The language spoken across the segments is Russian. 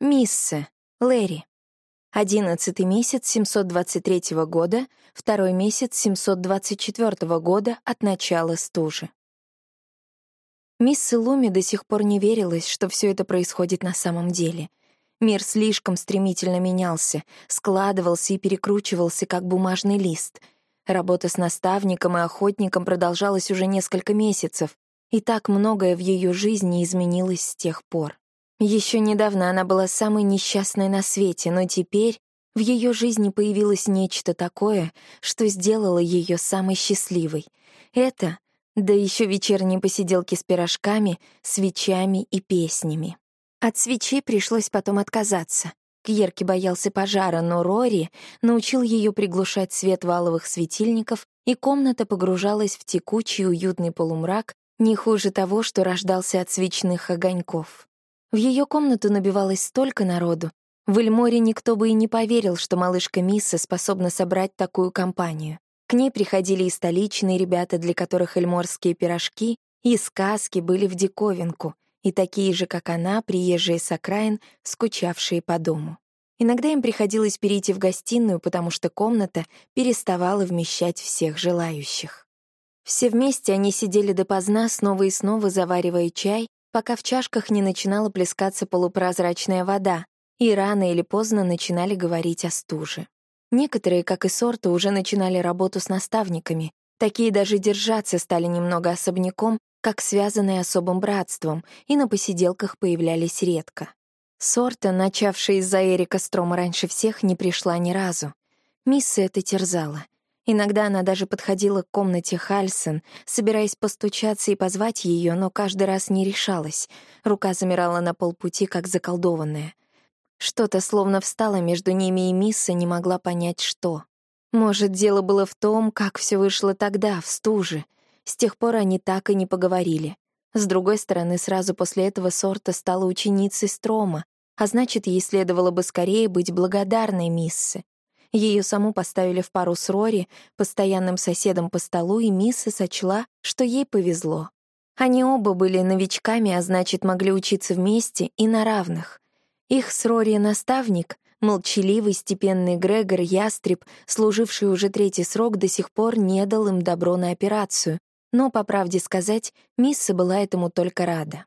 Мисса, Лэри. Одиннадцатый месяц 723 года, второй месяц 724 года от начала стужи. Мисс Луми до сих пор не верилась, что все это происходит на самом деле. Мир слишком стремительно менялся, складывался и перекручивался, как бумажный лист. Работа с наставником и охотником продолжалась уже несколько месяцев, и так многое в ее жизни изменилось с тех пор. Еще недавно она была самой несчастной на свете, но теперь в ее жизни появилось нечто такое, что сделало ее самой счастливой. Это, да еще вечерние посиделки с пирожками, свечами и песнями. От свечей пришлось потом отказаться. Кьерки боялся пожара, но Рори научил ее приглушать свет валовых светильников, и комната погружалась в текучий уютный полумрак, не хуже того, что рождался от свечных огоньков. В ее комнату набивалось столько народу. В Эльморе никто бы и не поверил, что малышка Мисса способна собрать такую компанию. К ней приходили и столичные ребята, для которых эльморские пирожки и сказки были в диковинку, и такие же, как она, приезжие с окраин, скучавшие по дому. Иногда им приходилось перейти в гостиную, потому что комната переставала вмещать всех желающих. Все вместе они сидели допоздна, снова и снова заваривая чай пока в чашках не начинала плескаться полупрозрачная вода, и рано или поздно начинали говорить о стуже. Некоторые, как и сорта, уже начинали работу с наставниками, такие даже держаться стали немного особняком, как связанные особым братством, и на посиделках появлялись редко. Сорта, начавшая из-за Эрика Строма раньше всех, не пришла ни разу. Мисса это терзала — Иногда она даже подходила к комнате Хальсон, собираясь постучаться и позвать ее, но каждый раз не решалась. Рука замирала на полпути, как заколдованная. Что-то словно встало между ними, и Мисса не могла понять, что. Может, дело было в том, как все вышло тогда, в стуже. С тех пор они так и не поговорили. С другой стороны, сразу после этого Сорта стала ученицей Строма, а значит, ей следовало бы скорее быть благодарной Миссе. Ее саму поставили в пару с Рори, постоянным соседом по столу, и Мисса сочла, что ей повезло. Они оба были новичками, а значит, могли учиться вместе и на равных. Их с Рори наставник, молчаливый, степенный Грегор Ястреб, служивший уже третий срок, до сих пор не дал им добро на операцию, но, по правде сказать, Мисса была этому только рада.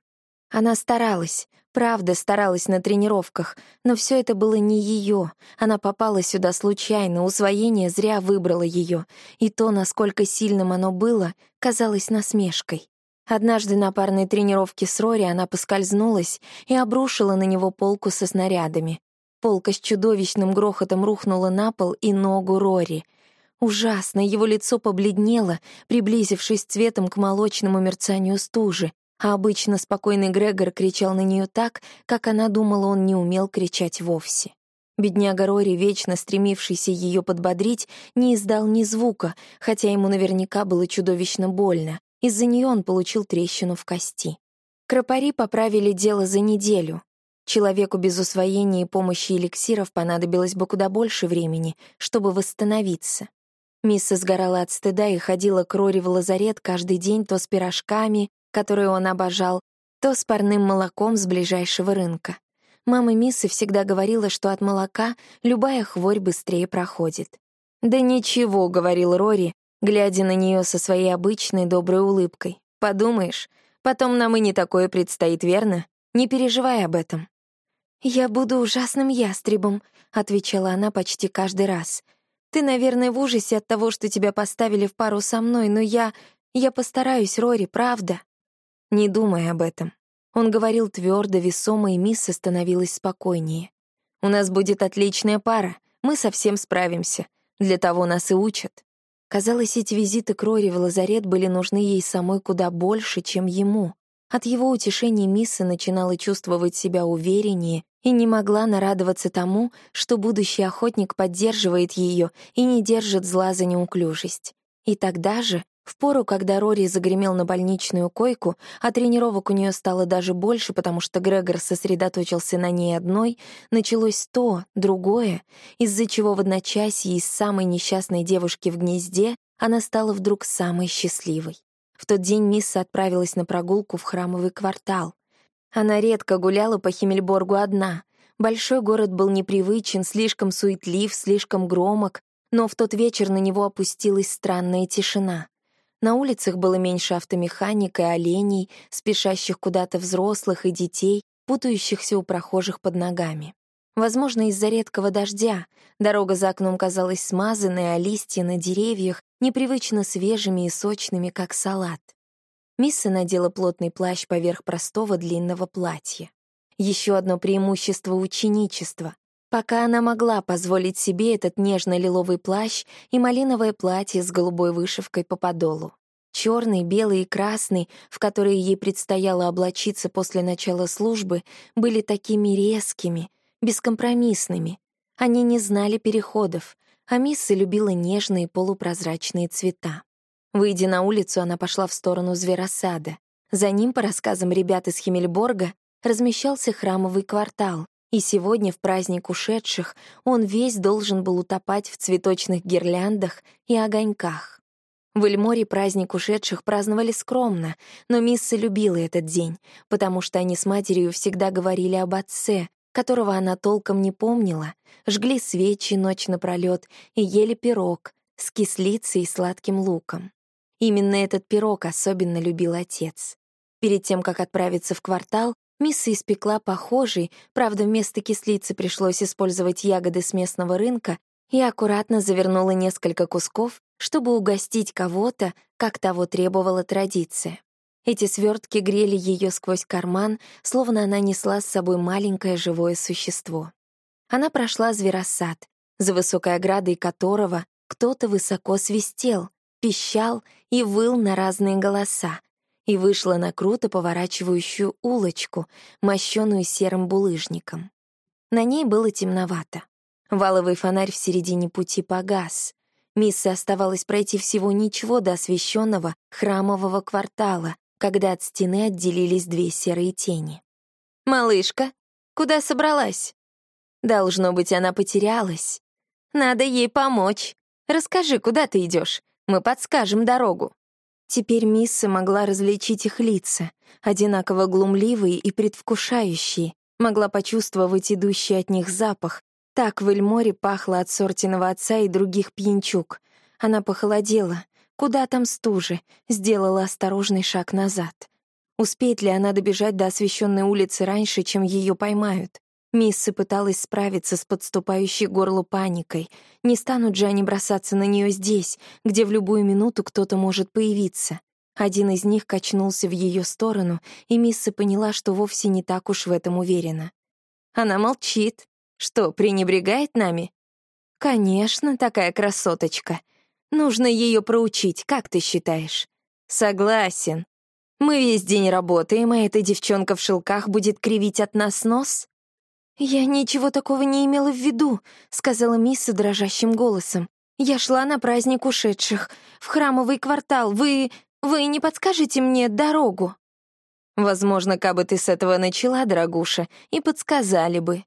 Она старалась, правда старалась на тренировках, но все это было не ее. Она попала сюда случайно, усвоение зря выбрало ее, и то, насколько сильным оно было, казалось насмешкой. Однажды на парной тренировке с Рори она поскользнулась и обрушила на него полку со снарядами. Полка с чудовищным грохотом рухнула на пол и ногу Рори. Ужасно, его лицо побледнело, приблизившись цветом к молочному мерцанию стужи, а обычно спокойный Грегор кричал на нее так, как она думала, он не умел кричать вовсе. Бедняга Рори, вечно стремившийся ее подбодрить, не издал ни звука, хотя ему наверняка было чудовищно больно. Из-за нее он получил трещину в кости. Кропари поправили дело за неделю. Человеку без усвоения и помощи эликсиров понадобилось бы куда больше времени, чтобы восстановиться. Мисса сгорала от стыда и ходила к Рори в лазарет каждый день то с пирожками, которую он обожал, то с парным молоком с ближайшего рынка. Мама Миссы всегда говорила, что от молока любая хворь быстрее проходит. «Да ничего», — говорил Рори, глядя на нее со своей обычной доброй улыбкой. «Подумаешь, потом нам и не такое предстоит, верно? Не переживай об этом». «Я буду ужасным ястребом», — отвечала она почти каждый раз. «Ты, наверное, в ужасе от того, что тебя поставили в пару со мной, но я... Я постараюсь, Рори, правда». Не думай об этом. Он говорил твердо, весомо, и мисс становилась спокойнее. «У нас будет отличная пара, мы совсем справимся. Для того нас и учат». Казалось, эти визиты к Рори в лазарет были нужны ей самой куда больше, чем ему. От его утешения Мисса начинала чувствовать себя увереннее и не могла нарадоваться тому, что будущий охотник поддерживает ее и не держит зла за неуклюжесть. И тогда же в пору, когда Рори загремел на больничную койку, а тренировок у нее стало даже больше, потому что Грегор сосредоточился на ней одной, началось то, другое, из-за чего в одночасье из самой несчастной девушки в гнезде она стала вдруг самой счастливой. В тот день Мисса отправилась на прогулку в храмовый квартал. Она редко гуляла по Химмельборгу одна. Большой город был непривычен, слишком суетлив, слишком громок, но в тот вечер на него опустилась странная тишина. На улицах было меньше автомеханик и оленей, спешащих куда-то взрослых и детей, путающихся у прохожих под ногами. Возможно, из-за редкого дождя дорога за окном казалась смазанной, а листья на деревьях непривычно свежими и сочными, как салат. Мисса надела плотный плащ поверх простого длинного платья. Еще одно преимущество ученичества. Пока она могла позволить себе этот нежно-лиловый плащ и малиновое платье с голубой вышивкой по подолу. Черный, белый и красный, в которые ей предстояло облачиться после начала службы, были такими резкими, бескомпромиссными. Они не знали переходов, а Мисса любила нежные полупрозрачные цвета. Выйдя на улицу, она пошла в сторону зверосада. За ним, по рассказам ребят из Химмельборга, размещался храмовый квартал, и сегодня, в праздник ушедших, он весь должен был утопать в цветочных гирляндах и огоньках. В Эльморе праздник ушедших праздновали скромно, но Мисса любила этот день, потому что они с матерью всегда говорили об отце, которого она толком не помнила, жгли свечи ночь напролёт и ели пирог с кислицей и сладким луком. Именно этот пирог особенно любил отец. Перед тем, как отправиться в квартал, Мисса испекла похожий, правда, вместо кислицы пришлось использовать ягоды с местного рынка, и аккуратно завернула несколько кусков, чтобы угостить кого-то, как того требовала традиция. Эти свертки грели ее сквозь карман, словно она несла с собой маленькое живое существо. Она прошла зверосад, за высокой оградой которого кто-то высоко свистел, пищал и выл на разные голоса, и вышла на круто поворачивающую улочку, мощенную серым булыжником. На ней было темновато. Валовый фонарь в середине пути погас. Миссе оставалось пройти всего ничего до освещенного храмового квартала, когда от стены отделились две серые тени. «Малышка, куда собралась?» «Должно быть, она потерялась. Надо ей помочь. Расскажи, куда ты идешь? Мы подскажем дорогу». Теперь Мисса могла различить их лица, одинаково глумливые и предвкушающие, могла почувствовать идущий от них запах. Так в Эльморе пахло от сортиного отца и других пьянчук. Она похолодела. Куда там стужи? Сделала осторожный шаг назад. Успеет ли она добежать до освещенной улицы раньше, чем ее поймают? Мисса пыталась справиться с подступающей горлу паникой. Не станут же они бросаться на нее здесь, где в любую минуту кто-то может появиться. Один из них качнулся в ее сторону, и Мисса поняла, что вовсе не так уж в этом уверена. Она молчит. Что, пренебрегает нами? Конечно, такая красоточка. Нужно ее проучить, как ты считаешь? Согласен. Мы весь день работаем, а эта девчонка в шелках будет кривить от нас нос? «Я ничего такого не имела в виду», — сказала Мисса дрожащим голосом. «Я шла на праздник ушедших, в храмовый квартал. Вы... вы не подскажете мне дорогу?» «Возможно, кабы ты с этого начала, дорогуша, и подсказали бы».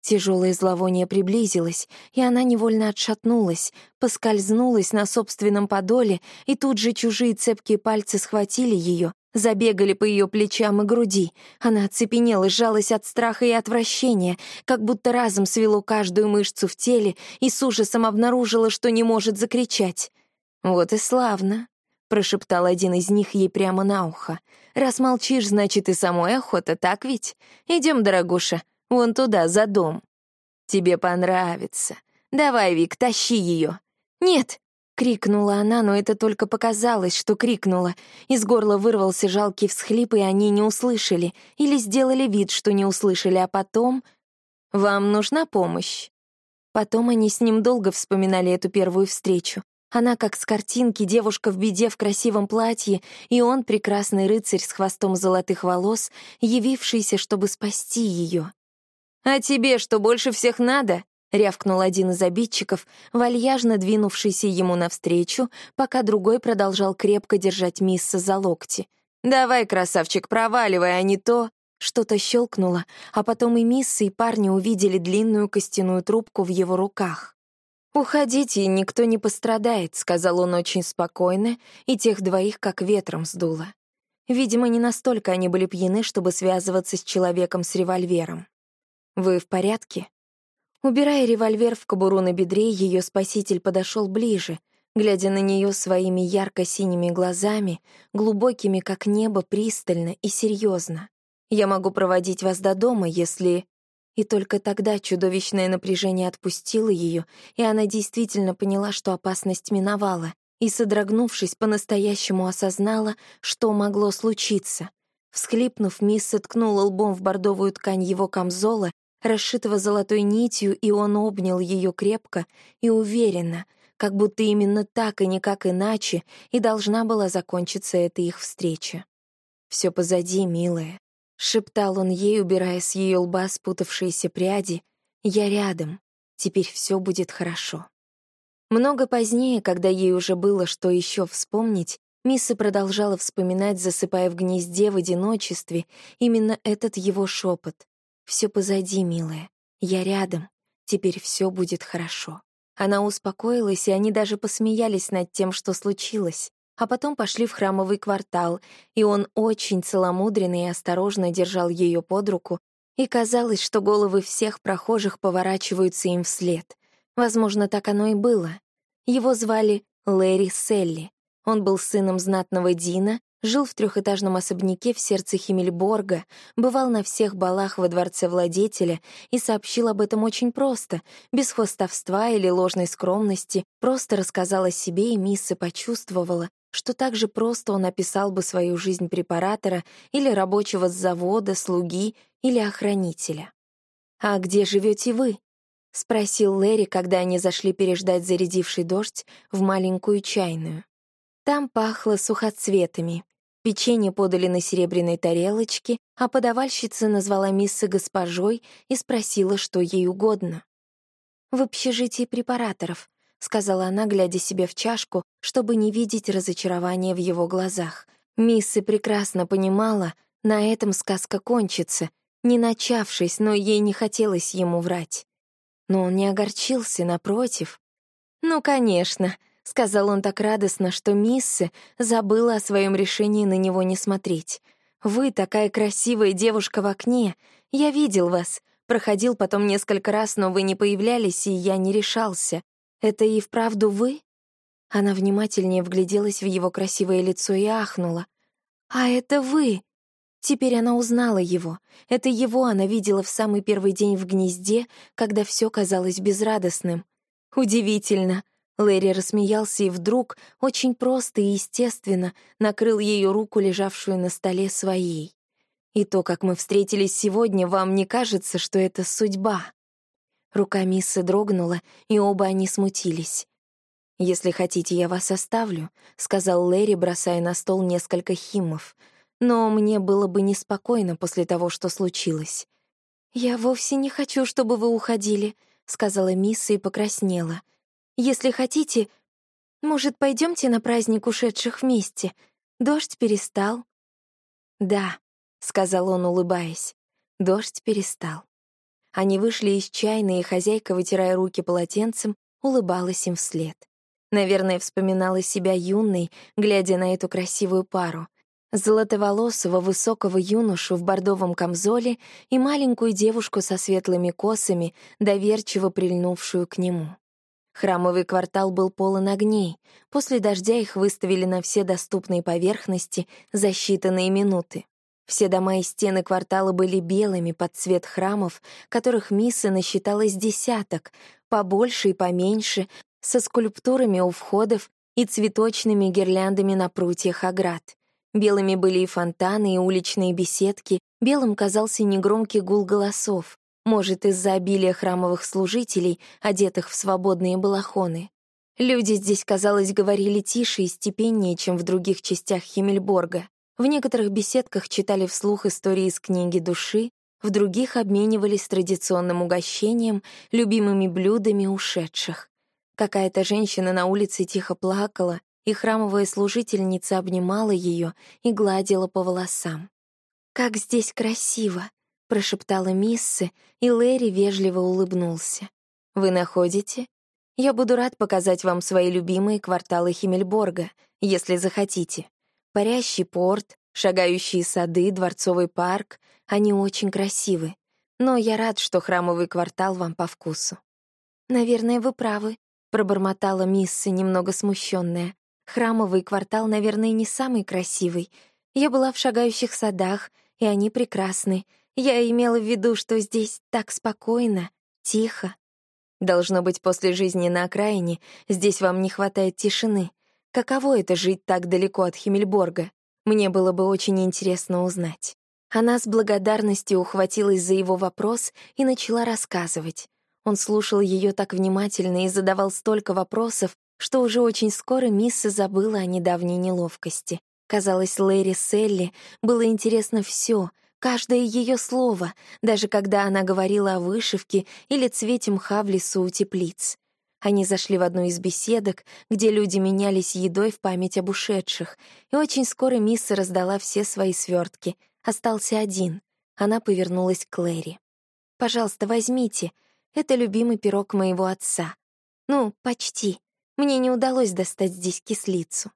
Тяжелое зловоние приблизилось, и она невольно отшатнулась, поскользнулась на собственном подоле, и тут же чужие цепкие пальцы схватили ее, Забегали по ее плечам и груди. Она оцепенела, сжалась от страха и отвращения, как будто разом свело каждую мышцу в теле и с ужасом обнаружила, что не может закричать. «Вот и славно», — прошептал один из них ей прямо на ухо. «Раз молчишь, значит, и самой охота, так ведь? Идем, дорогуша, вон туда, за дом. Тебе понравится. Давай, Вик, тащи ее». «Нет», Крикнула она, но это только показалось, что крикнула. Из горла вырвался жалкий всхлип, и они не услышали. Или сделали вид, что не услышали, а потом... «Вам нужна помощь?» Потом они с ним долго вспоминали эту первую встречу. Она, как с картинки, девушка в беде в красивом платье, и он, прекрасный рыцарь с хвостом золотых волос, явившийся, чтобы спасти ее. «А тебе что, больше всех надо?» — рявкнул один из обидчиков, вальяжно двинувшийся ему навстречу, пока другой продолжал крепко держать Мисса за локти. «Давай, красавчик, проваливай, а не то...» Что-то щелкнуло, а потом и Мисса, и парни увидели длинную костяную трубку в его руках. «Уходите, никто не пострадает», — сказал он очень спокойно, и тех двоих как ветром сдуло. Видимо, не настолько они были пьяны, чтобы связываться с человеком с револьвером. «Вы в порядке?» Убирая револьвер в кобуру на бедре, ее спаситель подошел ближе, глядя на нее своими ярко-синими глазами, глубокими, как небо, пристально и серьезно. «Я могу проводить вас до дома, если...» И только тогда чудовищное напряжение отпустило ее, и она действительно поняла, что опасность миновала, и, содрогнувшись, по-настоящему осознала, что могло случиться. Всхлипнув, мисс ткнула лбом в бордовую ткань его камзола, расшитого золотой нитью, и он обнял ее крепко и уверенно — как будто именно так и никак иначе и должна была закончиться эта их встреча. «Все позади, милая», — шептал он ей, убирая с ее лба спутавшиеся пряди. «Я рядом. Теперь все будет хорошо». Много позднее, когда ей уже было что еще вспомнить, Мисса продолжала вспоминать, засыпая в гнезде в одиночестве, именно этот его шепот. «Все позади, милая. Я рядом. Теперь все будет хорошо». Она успокоилась, и они даже посмеялись над тем, что случилось. А потом пошли в храмовый квартал, и он очень целомудренно и осторожно держал ее под руку, и казалось, что головы всех прохожих поворачиваются им вслед. Возможно, так оно и было. Его звали Лэри Селли. Он был сыном знатного Дина, Жил в трехэтажном особняке в сердце Химмельборга, бывал на всех балах во дворце владетеля и сообщил об этом очень просто, без хвостовства или ложной скромности, просто рассказал о себе, и Мисса почувствовала, что так же просто он описал бы свою жизнь препаратора или рабочего с завода, слуги или охранителя. «А где живете вы?» — спросил Лэри, когда они зашли переждать зарядивший дождь в маленькую чайную. Там пахло сухоцветами, Печенье подали на серебряной тарелочке, а подавальщица назвала миссы госпожой и спросила, что ей угодно. «В общежитии препараторов», — сказала она, глядя себе в чашку, чтобы не видеть разочарования в его глазах. Миссы прекрасно понимала, на этом сказка кончится, не начавшись, но ей не хотелось ему врать. Но он не огорчился, напротив. «Ну, конечно», — сказал он так радостно, что Миссы забыла о своем решении на него не смотреть. «Вы такая красивая девушка в окне. Я видел вас. Проходил потом несколько раз, но вы не появлялись, и я не решался. Это и вправду вы?» Она внимательнее вгляделась в его красивое лицо и ахнула. «А это вы!» Теперь она узнала его. Это его она видела в самый первый день в гнезде, когда все казалось безрадостным. Удивительно. Лэри рассмеялся и вдруг, очень просто и естественно, накрыл ее руку, лежавшую на столе, своей. «И то, как мы встретились сегодня, вам не кажется, что это судьба?» Рука Миссы дрогнула, и оба они смутились. «Если хотите, я вас оставлю», — сказал Лэри, бросая на стол несколько химов. «Но мне было бы неспокойно после того, что случилось». «Я вовсе не хочу, чтобы вы уходили», — сказала Мисса и покраснела. Если хотите, может, пойдемте на праздник ушедших вместе? Дождь перестал». «Да», — сказал он, улыбаясь. Дождь перестал. Они вышли из чайной, и хозяйка, вытирая руки полотенцем, улыбалась им вслед. Наверное, вспоминала себя юной, глядя на эту красивую пару. Золотоволосого высокого юношу в бордовом камзоле и маленькую девушку со светлыми косами, доверчиво прильнувшую к нему. Храмовый квартал был полон огней. После дождя их выставили на все доступные поверхности за считанные минуты. Все дома и стены квартала были белыми под цвет храмов, которых Мисса насчиталось десяток, побольше и поменьше, со скульптурами у входов и цветочными гирляндами на прутьях оград. Белыми были и фонтаны, и уличные беседки, белым казался негромкий гул голосов, может, из-за обилия храмовых служителей, одетых в свободные балахоны. Люди здесь, казалось, говорили тише и степеннее, чем в других частях Химмельборга. В некоторых беседках читали вслух истории из книги души, в других обменивались традиционным угощением, любимыми блюдами ушедших. Какая-то женщина на улице тихо плакала, и храмовая служительница обнимала ее и гладила по волосам. «Как здесь красиво!» Прошептала Миссы, и Лэри вежливо улыбнулся. «Вы находите? Я буду рад показать вам свои любимые кварталы Химмельборга, если захотите. Парящий порт, шагающие сады, дворцовый парк — они очень красивы. но я рад, что храмовый квартал вам по вкусу». «Наверное, вы правы», — пробормотала мисс, немного смущенная. «Храмовый квартал, наверное, не самый красивый. Я была в шагающих садах, и они прекрасны. Я имела в виду, что здесь так спокойно, тихо. Должно быть, после жизни на окраине здесь вам не хватает тишины. Каково это — жить так далеко от Химмельборга? Мне было бы очень интересно узнать. Она с благодарностью ухватилась за его вопрос и начала рассказывать. Он слушал ее так внимательно и задавал столько вопросов, что уже очень скоро Мисса забыла о недавней неловкости. Казалось, Лэри Селли было интересно все, каждое ее слово, даже когда она говорила о вышивке или цвете мха в лесу у теплиц. Они зашли в одну из беседок, где люди менялись едой в память об ушедших, и очень скоро Мисса раздала все свои свертки. Остался один. Она повернулась к Лэри. «Пожалуйста, возьмите. Это любимый пирог моего отца. Ну, почти. Мне не удалось достать здесь кислицу».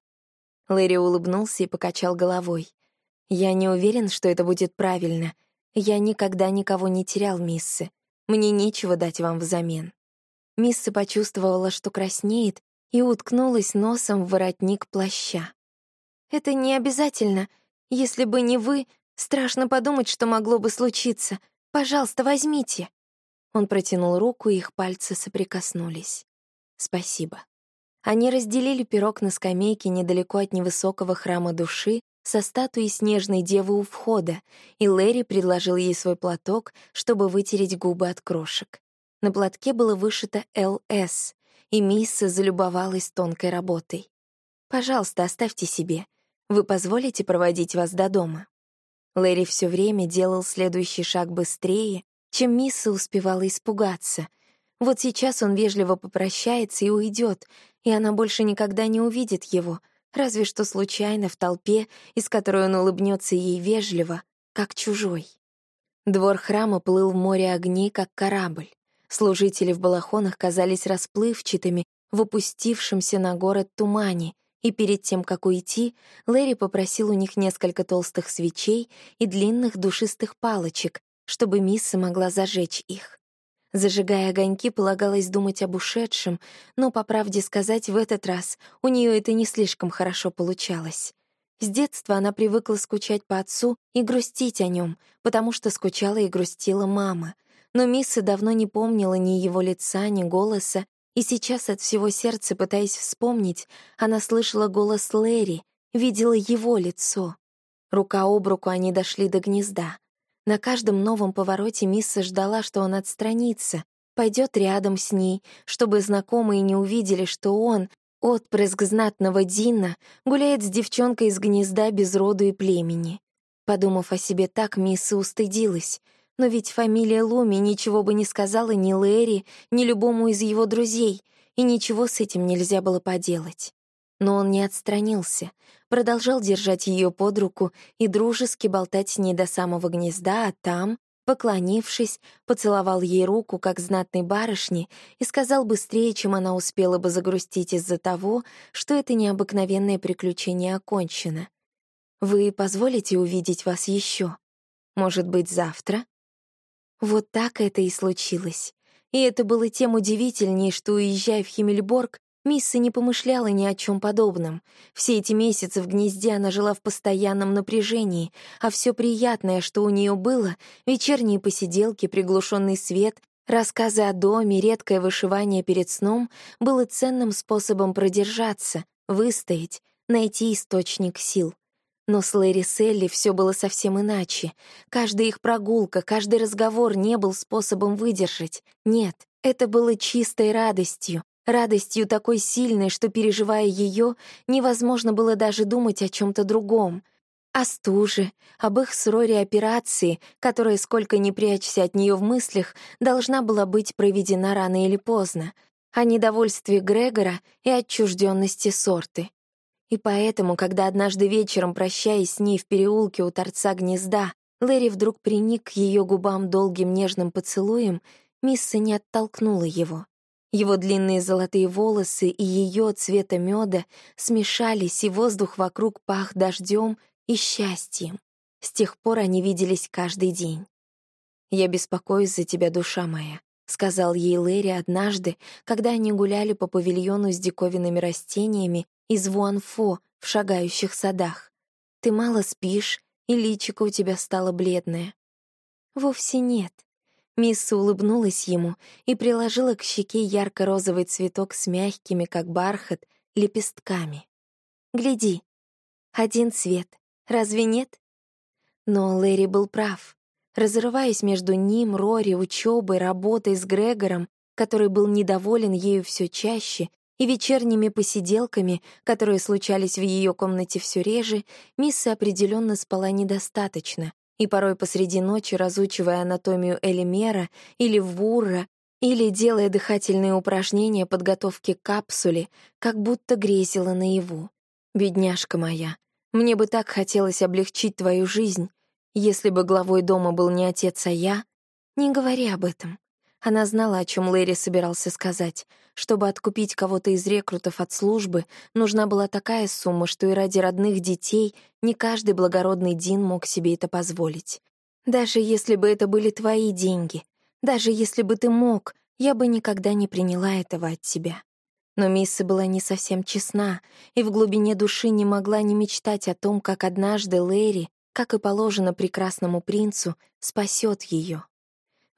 Лэри улыбнулся и покачал головой. «Я не уверен, что это будет правильно. Я никогда никого не терял, миссы. Мне нечего дать вам взамен». Мисса почувствовала, что краснеет, и уткнулась носом в воротник плаща. «Это не обязательно. Если бы не вы, страшно подумать, что могло бы случиться. Пожалуйста, возьмите». Он протянул руку, и их пальцы соприкоснулись. «Спасибо». Они разделили пирог на скамейке недалеко от невысокого храма души со статуей снежной девы у входа, и Лэри предложил ей свой платок, чтобы вытереть губы от крошек. На платке было вышито «ЛС», и Мисса залюбовалась тонкой работой. «Пожалуйста, оставьте себе. Вы позволите проводить вас до дома?» Лэри все время делал следующий шаг быстрее, чем Мисса успевала испугаться. Вот сейчас он вежливо попрощается и уйдет, и она больше никогда не увидит его, разве что случайно в толпе, из которой он улыбнется ей вежливо, как чужой. Двор храма плыл в море огней, как корабль. Служители в балахонах казались расплывчатыми в опустившемся на город тумане, и перед тем, как уйти, Лэри попросил у них несколько толстых свечей и длинных душистых палочек, чтобы Мисса могла зажечь их. Зажигая огоньки, полагалось думать об ушедшем, но, по правде сказать, в этот раз у нее это не слишком хорошо получалось. С детства она привыкла скучать по отцу и грустить о нем, потому что скучала и грустила мама. Но Мисса давно не помнила ни его лица, ни голоса, и сейчас от всего сердца, пытаясь вспомнить, она слышала голос Лэри, видела его лицо. Рука об руку они дошли до гнезда. На каждом новом повороте Мисса ждала, что он отстранится, пойдет рядом с ней, чтобы знакомые не увидели, что он, отпрыск знатного Дина, гуляет с девчонкой из гнезда без роду и племени. Подумав о себе так, Мисса устыдилась. Но ведь фамилия Луми ничего бы не сказала ни Лэри, ни любому из его друзей, и ничего с этим нельзя было поделать. Но он не отстранился, продолжал держать ее под руку и дружески болтать с ней до самого гнезда, а там, поклонившись, поцеловал ей руку, как знатной барышни, и сказал быстрее, чем она успела бы загрустить из-за того, что это необыкновенное приключение окончено. «Вы позволите увидеть вас еще? Может быть, завтра?» Вот так это и случилось. И это было тем удивительнее, что, уезжая в Химмельборг, Мисса не помышляла ни о чем подобном. Все эти месяцы в гнезде она жила в постоянном напряжении, а все приятное, что у нее было — вечерние посиделки, приглушенный свет, рассказы о доме, редкое вышивание перед сном — было ценным способом продержаться, выстоять, найти источник сил. Но с Лэри Селли все было совсем иначе. Каждая их прогулка, каждый разговор не был способом выдержать. Нет, это было чистой радостью, радостью такой сильной, что, переживая ее, невозможно было даже думать о чем-то другом. О стуже, об их с Рори операции, которая, сколько ни прячься от нее в мыслях, должна была быть проведена рано или поздно, о недовольстве Грегора и отчужденности сорты. И поэтому, когда однажды вечером, прощаясь с ней в переулке у торца гнезда, Лэри вдруг приник к ее губам долгим нежным поцелуем, Мисса не оттолкнула его. Его длинные золотые волосы и ее цвета меда смешались, и воздух вокруг пах дождем и счастьем. С тех пор они виделись каждый день. «Я беспокоюсь за тебя, душа моя», — сказал ей Лэри однажды, когда они гуляли по павильону с диковинными растениями из Вуанфо в шагающих садах. «Ты мало спишь, и личико у тебя стало бледное». «Вовсе нет». Мисса улыбнулась ему и приложила к щеке ярко-розовый цветок с мягкими, как бархат, лепестками. «Гляди, один цвет, разве нет?» Но Лэри был прав. Разрываясь между ним, Рори, учебой, работой с Грегором, который был недоволен ею все чаще, и вечерними посиделками, которые случались в ее комнате все реже, Мисса определенно спала недостаточно, и порой посреди ночи, разучивая анатомию Элимера или Вурра, или делая дыхательные упражнения подготовки к капсуле, как будто грезила наяву. «Бедняжка моя, мне бы так хотелось облегчить твою жизнь, если бы главой дома был не отец, а я. Не говори об этом. Она знала, о чем Лэри собирался сказать. Чтобы откупить кого-то из рекрутов от службы, нужна была такая сумма, что и ради родных детей не каждый благородный Дин мог себе это позволить. Даже если бы это были твои деньги, даже если бы ты мог, я бы никогда не приняла этого от тебя. Но Мисса была не совсем честна и в глубине души не могла не мечтать о том, как однажды Лэри, как и положено прекрасному принцу, спасет ее.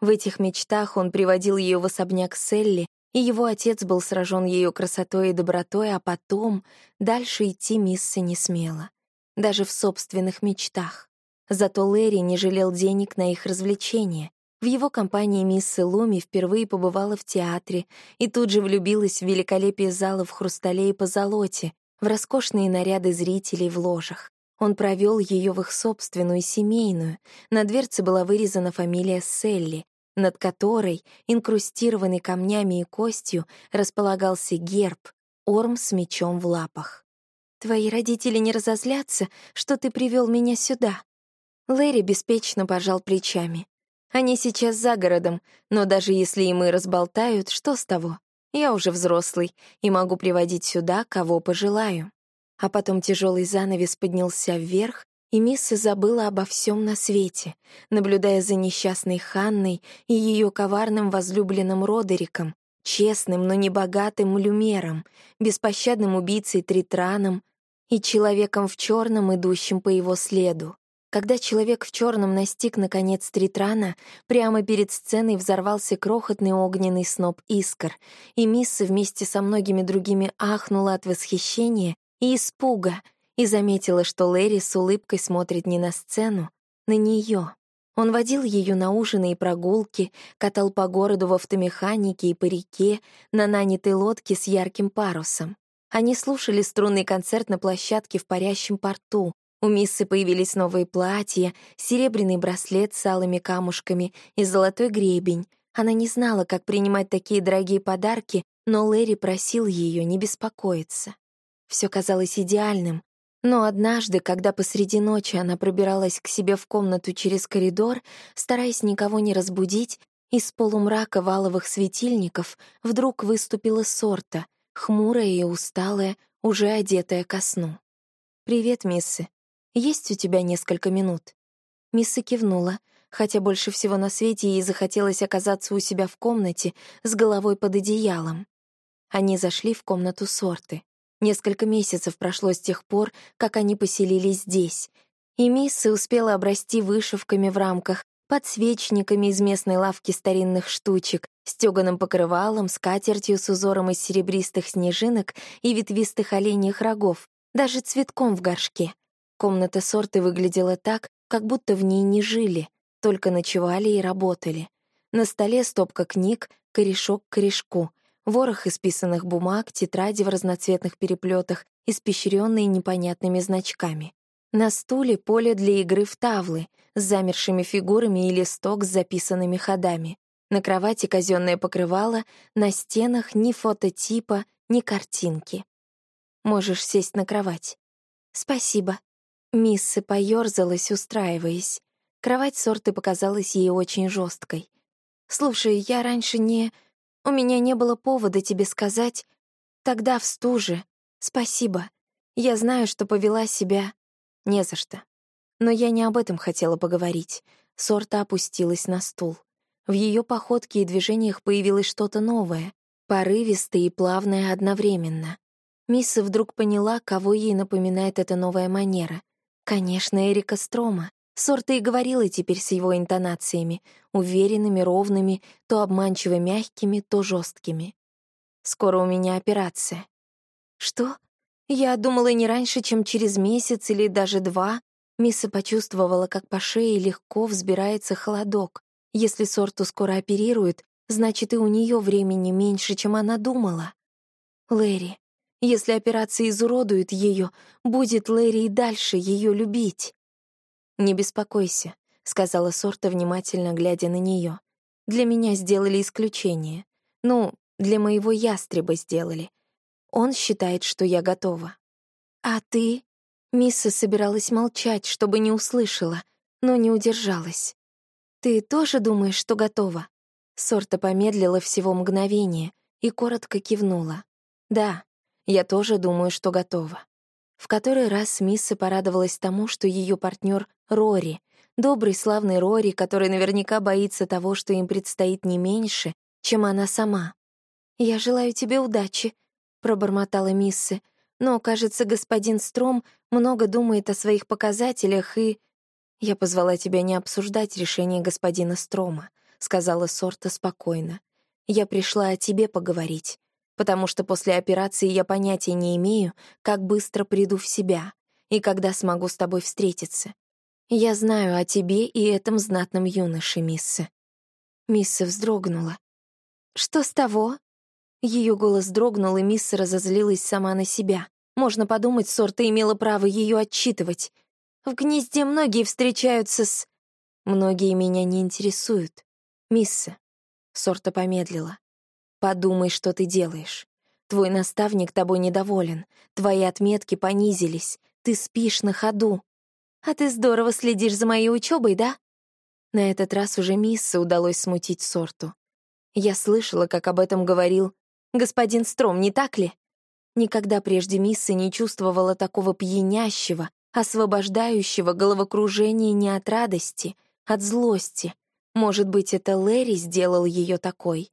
В этих мечтах он приводил ее в особняк Селли, и его отец был сражен ее красотой и добротой, а потом дальше идти Мисса не смела. Даже в собственных мечтах. Зато Лэри не жалел денег на их развлечения, в его компании мисс Луми впервые побывала в театре и тут же влюбилась в великолепие зала в хрустале и позолоте, в роскошные наряды зрителей в ложах. Он провел ее в их собственную семейную. На дверце была вырезана фамилия Селли, над которой, инкрустированный камнями и костью, располагался герб — орм с мечом в лапах. «Твои родители не разозлятся, что ты привел меня сюда?» Лэри беспечно пожал плечами. Они сейчас за городом, но даже если и мы разболтают, что с того? Я уже взрослый и могу приводить сюда, кого пожелаю. А потом тяжелый занавес поднялся вверх, и Мисса забыла обо всем на свете, наблюдая за несчастной Ханной и ее коварным возлюбленным Родериком, честным, но не богатым Люмером, беспощадным убийцей Тритраном и человеком в черном, идущим по его следу. Когда человек в черном настиг, наконец, Тритрана, прямо перед сценой взорвался крохотный огненный сноп искр, и Мисса вместе со многими другими ахнула от восхищения и испуга и заметила, что Лэри с улыбкой смотрит не на сцену, на нее. Он водил ее на ужины и прогулки, катал по городу в автомеханике и по реке, на нанятой лодке с ярким парусом. Они слушали струнный концерт на площадке в парящем порту, у Миссы появились новые платья, серебряный браслет с алыми камушками и золотой гребень. Она не знала, как принимать такие дорогие подарки, но Лэри просил ее не беспокоиться. Все казалось идеальным, но однажды, когда посреди ночи она пробиралась к себе в комнату через коридор, стараясь никого не разбудить, из полумрака валовых светильников вдруг выступила сорта, хмурая и усталая, уже одетая ко сну. «Привет, миссы», есть у тебя несколько минут?» Мисса кивнула, хотя больше всего на свете ей захотелось оказаться у себя в комнате с головой под одеялом. Они зашли в комнату сорты. Несколько месяцев прошло с тех пор, как они поселились здесь, и Мисса успела обрасти вышивками в рамках, подсвечниками из местной лавки старинных штучек, стёганым покрывалом, скатертью с узором из серебристых снежинок и ветвистых оленьих рогов, даже цветком в горшке — Комната сорты выглядела так, как будто в ней не жили, только ночевали и работали. На столе стопка книг, корешок к корешку, ворох исписанных бумаг, тетради в разноцветных переплетах, испещренные непонятными значками. На стуле поле для игры в тавлы с замершими фигурами и листок с записанными ходами. На кровати казенное покрывало, на стенах ни фототипа, ни картинки. Можешь сесть на кровать. Спасибо. Миссы поёрзалась, устраиваясь. Кровать сорты показалась ей очень жесткой. «Слушай, я раньше не... У меня не было повода тебе сказать. Тогда в стуже. Спасибо. Я знаю, что повела себя... Не за что. Но я не об этом хотела поговорить. Сорта опустилась на стул. В ее походке и движениях появилось что-то новое, порывистое и плавное одновременно. Мисса вдруг поняла, кого ей напоминает эта новая манера. Конечно, Эрика Строма. Сорта и говорила теперь с его интонациями, уверенными, ровными, то обманчиво мягкими, то жесткими. «Скоро у меня операция». «Что? Я думала не раньше, чем через месяц или даже два». Мисса почувствовала, как по шее легко взбирается холодок. Если Сорту скоро оперируют, значит, и у нее времени меньше, чем она думала. Лэри, если операция изуродует ее, будет Лэри и дальше ее любить. «Не беспокойся», — сказала Сорта, внимательно глядя на нее. «Для меня сделали исключение. Ну, для моего ястреба сделали. Он считает, что я готова». «А ты?» Мисса собиралась молчать, чтобы не услышала, но не удержалась. «Ты тоже думаешь, что готова?» Сорта помедлила всего мгновение и коротко кивнула. «Да, я тоже думаю, что готова. В который раз Мисса порадовалась тому, что ее партнер Рори, добрый, славный Рори, который наверняка боится того, что им предстоит не меньше, чем она сама. «Я желаю тебе удачи», — пробормотала Мисса, «но, кажется, господин Стром много думает о своих показателях и...» «Я позвала тебя не обсуждать решение господина Строма», — сказала Сорта спокойно. «Я пришла о тебе поговорить потому что после операции я понятия не имею, как быстро приду в себя и когда смогу с тобой встретиться. Я знаю о тебе и этом знатном юноше, Мисса». Мисса вздрогнула. «Что с того?» Ее голос дрогнул, и Мисса разозлилась сама на себя. Можно подумать, Сорта имела право ее отчитывать. В гнезде многие встречаются с... Многие меня не интересуют. Мисса. Сорта помедлила. Подумай, что ты делаешь. Твой наставник тобой недоволен, твои отметки понизились, ты спишь на ходу. А ты здорово следишь за моей учебой, да? На этот раз уже Мисса удалось смутить сорту. Я слышала, как об этом говорил господин Стром, не так ли? Никогда прежде Мисса не чувствовала такого пьянящего, освобождающего головокружения не от радости, от злости. Может быть, это Лэри сделал ее такой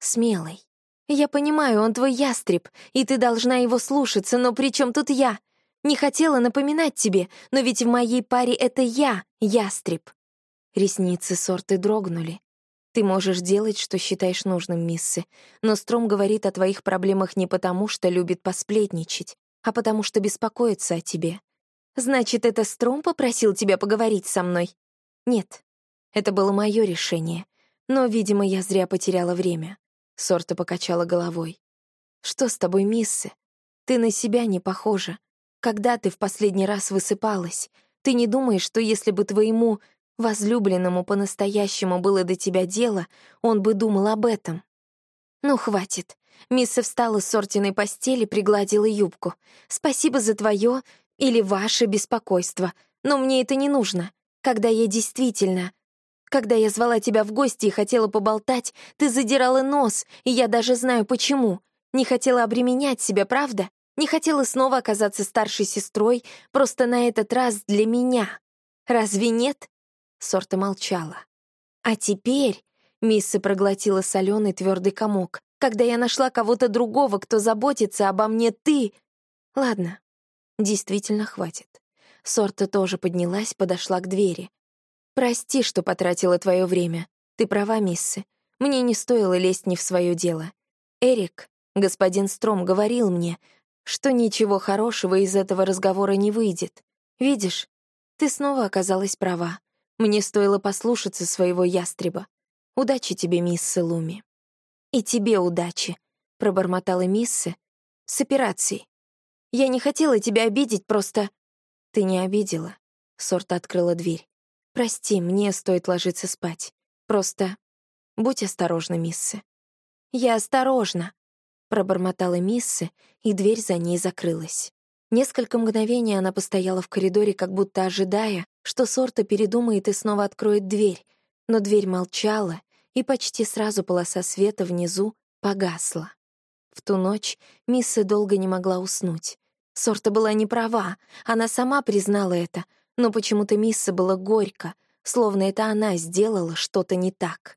смелой. Я понимаю, он твой ястреб, и ты должна его слушаться, но при чем тут я? Не хотела напоминать тебе, но ведь в моей паре это я, ястреб. Ресницы сорты дрогнули. Ты можешь делать, что считаешь нужным, миссы, но Стром говорит о твоих проблемах не потому, что любит посплетничать, а потому что беспокоится о тебе. Значит, это Стром попросил тебя поговорить со мной? Нет, это было мое решение, но, видимо, я зря потеряла время. Сорта покачала головой. «Что с тобой, миссы? Ты на себя не похожа. Когда ты в последний раз высыпалась? Ты не думаешь, что если бы твоему возлюбленному по-настоящему было до тебя дело, он бы думал об этом?» «Ну, хватит». Мисса встала с Сортиной постели, пригладила юбку. «Спасибо за твое или ваше беспокойство, но мне это не нужно. Когда я действительно когда я звала тебя в гости и хотела поболтать, ты задирала нос, и я даже знаю почему. Не хотела обременять себя, правда? Не хотела снова оказаться старшей сестрой, просто на этот раз для меня. Разве нет?» Сорта молчала. «А теперь...» — Мисса проглотила соленый твердый комок. «Когда я нашла кого-то другого, кто заботится обо мне, ты...» «Ладно, действительно хватит». Сорта тоже поднялась, подошла к двери. «Прости, что потратила твое время. Ты права, миссы. Мне не стоило лезть не в свое дело. Эрик, господин Стром, говорил мне, что ничего хорошего из этого разговора не выйдет. Видишь, ты снова оказалась права. Мне стоило послушаться своего ястреба. Удачи тебе, миссы Луми». «И тебе удачи», — пробормотала миссы, — «с операцией. Я не хотела тебя обидеть, просто...» «Ты не обидела». Сорта открыла дверь. «Прости, мне стоит ложиться спать. Просто будь осторожна, миссы». «Я осторожна», — пробормотала миссы, и дверь за ней закрылась. Несколько мгновений она постояла в коридоре, как будто ожидая, что Сорта передумает и снова откроет дверь, но дверь молчала, и почти сразу полоса света внизу погасла. В ту ночь Миссы долго не могла уснуть. Сорта была не права, она сама признала это — но почему-то Мисса было горько, словно это она сделала что-то не так.